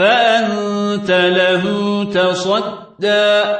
فأنت له تصدى.